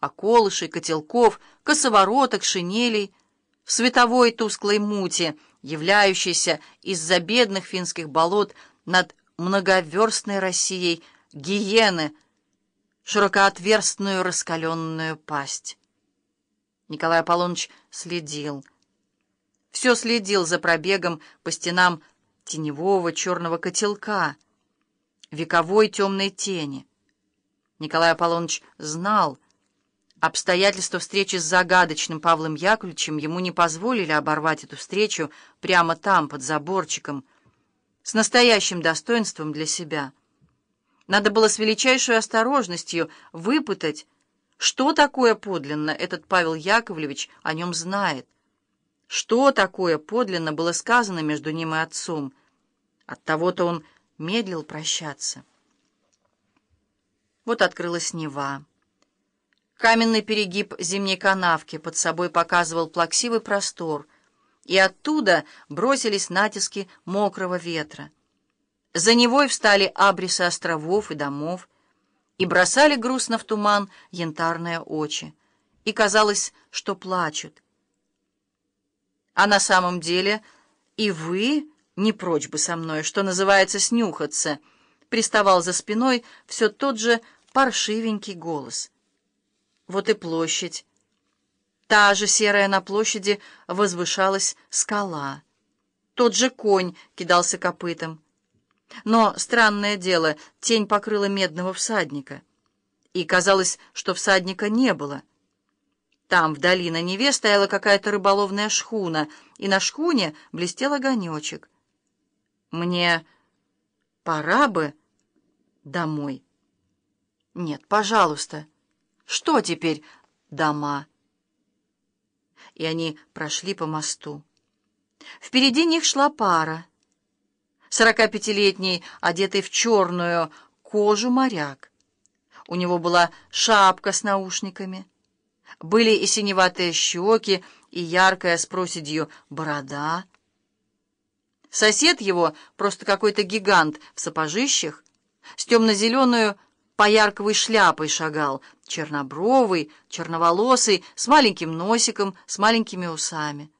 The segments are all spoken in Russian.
околышей, котелков, косовороток, шинелей, в световой тусклой мути, являющейся из-за бедных финских болот над многоверстной Россией гиены, широкоотверстную раскаленную пасть. Николай Аполлоныч следил. Все следил за пробегом по стенам теневого черного котелка, вековой темной тени. Николай Аполлоныч знал, обстоятельства встречи с загадочным Павлом Яковлевичем ему не позволили оборвать эту встречу прямо там, под заборчиком, с настоящим достоинством для себя. Надо было с величайшей осторожностью выпытать, что такое подлинно этот Павел Яковлевич о нем знает, что такое подлинно было сказано между ним и отцом. От того-то он медлил прощаться. Вот открылась Нева. Каменный перегиб зимней канавки под собой показывал плаксивый простор, и оттуда бросились натиски мокрого ветра. За Невой встали абрисы островов и домов, и бросали грустно в туман янтарные очи, и казалось, что плачут. А на самом деле и вы не прочь бы со мной, что называется, снюхаться, приставал за спиной все тот же паршивенький голос. Вот и площадь. Та же серая на площади возвышалась скала. Тот же конь кидался копытом. Но, странное дело, тень покрыла медного всадника. И казалось, что всадника не было. Там, вдали на Неве, стояла какая-то рыболовная шхуна, и на шхуне блестел огонечек. Мне пора бы домой. Нет, пожалуйста. Что теперь дома? И они прошли по мосту. Впереди них шла пара. Сорокапятилетний, одетый в черную кожу моряк. У него была шапка с наушниками. Были и синеватые щеки, и яркая с проседью борода. Сосед его, просто какой-то гигант в сапожищах, с темно-зеленую поярковой шляпой шагал, чернобровый, черноволосый, с маленьким носиком, с маленькими усами.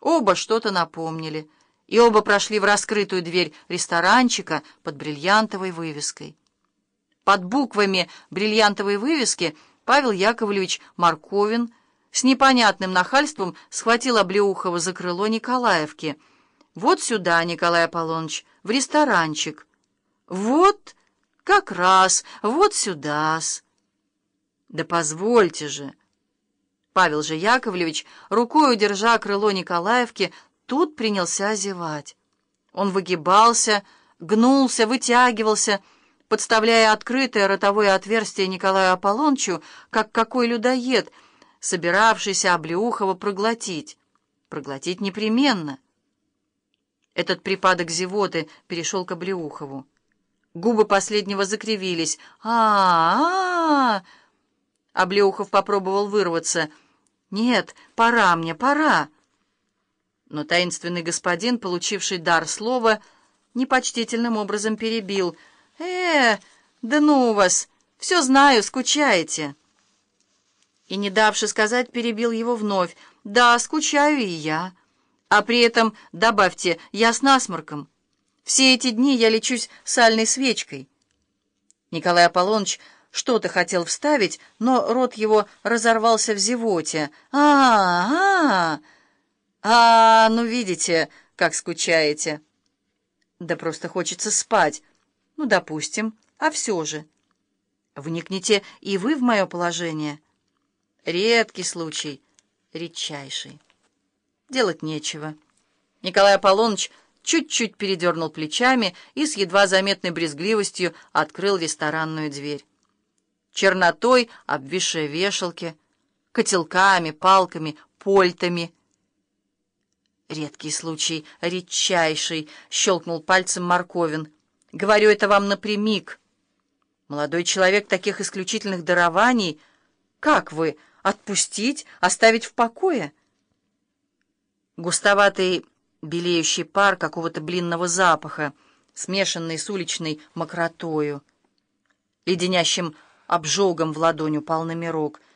Оба что-то напомнили, и оба прошли в раскрытую дверь ресторанчика под бриллиантовой вывеской. Под буквами бриллиантовой вывески Павел Яковлевич Марковин с непонятным нахальством схватил Облеухова за крыло Николаевки — вот сюда, Николай Аполлоныч, в ресторанчик. Вот, как раз, вот сюда-с. Да позвольте же. Павел же Яковлевич, рукой удержа крыло Николаевки, тут принялся зевать. Он выгибался, гнулся, вытягивался, подставляя открытое ротовое отверстие Николаю Аполлончу, как какой людоед, собиравшийся Облеухова проглотить. Проглотить непременно — этот припадок зевоты перешел к Облеухову. Губы последнего закривились. а а, -а Облеухов попробовал вырваться. «Нет, пора мне, пора!» Но таинственный господин, получивший дар слова, непочтительным образом перебил. «Э, да ну вас! Все знаю, скучаете!» И, не давши сказать, перебил его вновь. «Да, скучаю и я!» А при этом добавьте «я с насморком». Все эти дни я лечусь сальной свечкой. Николай Аполлоныч что-то хотел вставить, но рот его разорвался в зевоте. а а а, а ну видите, как скучаете. Да просто хочется спать. Ну, допустим, а все же. Вникните и вы в мое положение. Редкий случай, редчайший. Делать нечего. Николай Аполлоныч чуть-чуть передернул плечами и с едва заметной брезгливостью открыл ресторанную дверь. Чернотой обвисшие вешалки, котелками, палками, польтами. Редкий случай, редчайший, щелкнул пальцем Марковин. Говорю это вам напрямик. Молодой человек таких исключительных дарований. Как вы? Отпустить? Оставить в покое? Густоватый белеющий пар какого-то блинного запаха, смешанный с уличной мокротою. Леденящим обжогом в ладонь упал на мирок —